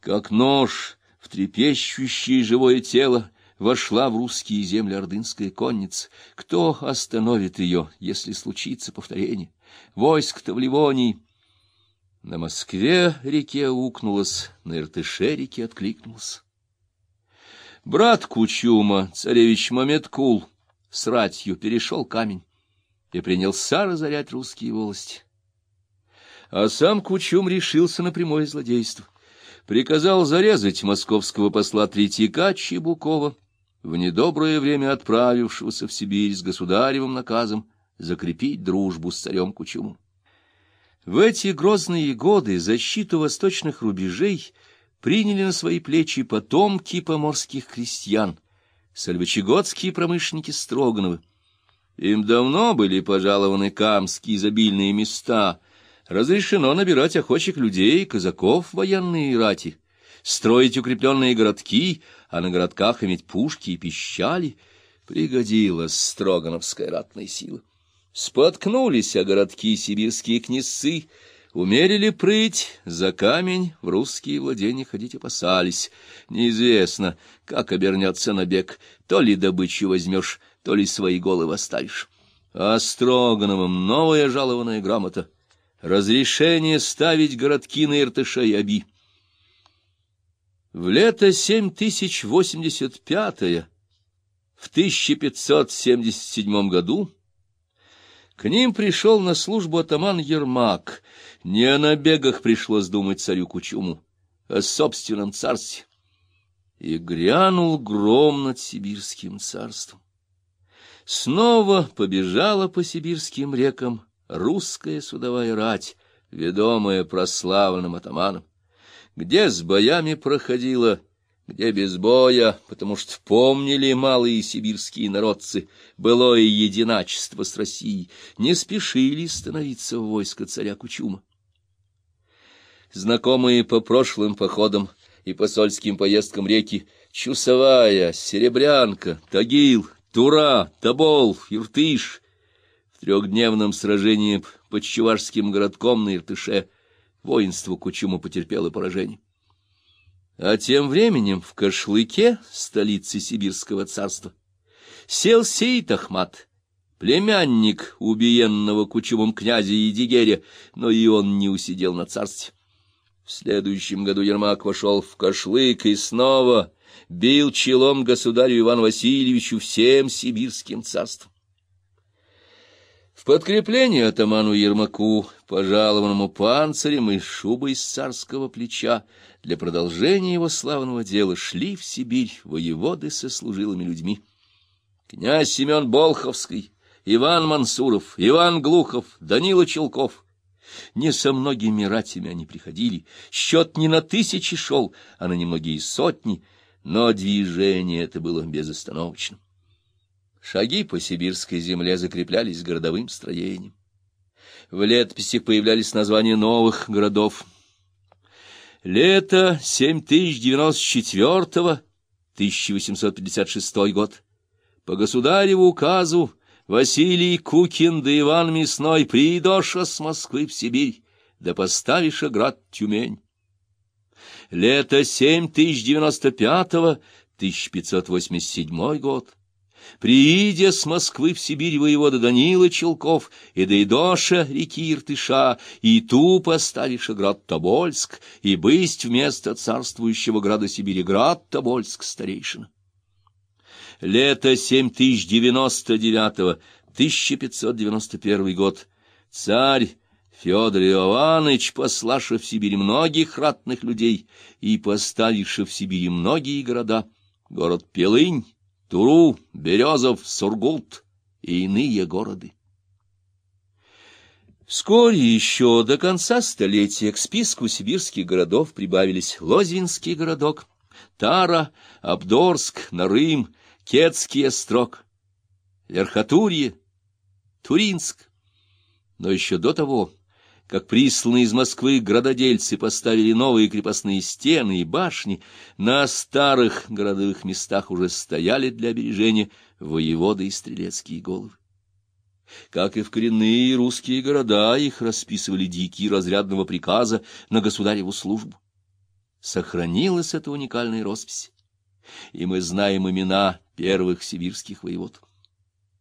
как нож в трепещущее живое тело, вошла в русские земли ордынская конница. Кто остановит ее, если случится повторение? Войск-то в Ливонии. На Москве реке укнулась, на Иртыше реке откликнулась. Брат Кучума, царевич Мамедкул, с ратью перешел камень и принялся разорять русские волости. А сам Кучум решился на прямое злодейство. Приказал зарезать московского посла Третьяка Чебукова, в недоброе время отправившегося в Сибирь с государевым наказом закрепить дружбу с царем Кучумом. В эти грозные годы защиту восточных рубежей приняли на свои плечи потомки поморских крестьян, сальвычегодские промышленники Строгановы. Им давно были пожалованы камские изобильные места, разрешено набирать охочих людей, казаков военные рати, строить укрепленные городки, а на городках иметь пушки и пищали, пригодилась строгановская ратная сила. Споткнулись о городки сибирские князцы, умерили прыть, за камень в русские владения ходить опасались. Неизвестно, как обернется набег, то ли добычу возьмешь, то ли свои головы оставишь. А Строгановым новая жалованная грамота. Разрешение ставить городки на Иртыша и Аби. В лето 7085 в 1577 году к ним пришел на службу атаман Ермак. Не о набегах пришлось думать царю Кучуму, а о собственном царстве. И грянул гром над сибирским царством. Снова побежала по сибирским рекам русская судовая рать, ведомая прославленным атаманом. Где с боями проходила, где без боя, потому что помнили малые сибирские народцы былое единачество с Россией, не спешили становиться в войско царя Кучума. Знакомые по прошлым походам и посольским поездкам реки Чусовая, Серебрянка, Тагил, Тура, Тобол, Иртыш в трехдневном сражении под Чувашским городком на Иртыше воинство Кучума потерпело поражение. А тем временем в Кашлыке, столице Сибирского царства, сел Сейт Ахмат, племянник убиенного кучумом князя Едигеря, но и он не усидел на царстве. В следующем году Ермак вошел в Кашлык и снова бил челом государю Ивану Васильевичу всем сибирским царством. В подкрепление атаману Ермаку, пожалованному панцирем и шубой с царского плеча, для продолжения его славного дела шли в Сибирь воеводы со служилыми людьми. Князь Семен Болховский, Иван Мансуров, Иван Глухов, Данила Челков. Не со многими ратями они приходили, счет не на тысячи шел, а на немногие сотни, но движение это было безостановочным. Шаги по сибирской земле закреплялись городовым строением. В летописях появлялись названия новых городов. Лето 7094 1856 год. По государеву указу Василий Кукин да Иван Мясной придоша с Москвы в Сибирь, да поставиша град Тюмень. Лето 7095 1587 год. Приидя с Москвы в Сибирь воевода Данила Челков и Дейдоша реки Иртыша, и ту поставишь град Тобольск, и бысть вместо царствующего града Сибири град Тобольск старейшина. Лето 7099 1591 год. Царь Федор Иоанныч, послаша в Сибирь многих ратных людей и поставивши в Сибири многие города, город Пелынь, Туру, Березов, Сургут и иные города. Вскоре еще до конца столетия к списку сибирских городов прибавились Лозвинский городок, Тара, Абдорск, Нарым, Кетский острог, Верхотурье, Туринск. Но еще до того как присланные из Москвы градодельцы поставили новые крепостные стены и башни, на старых городовых местах уже стояли для обережения воеводы и стрелецкие головы. Как и в коренные русские города, их расписывали дикие разрядного приказа на государеву службу. сохранилась эта уникальная роспись, и мы знаем имена первых сибирских воевод.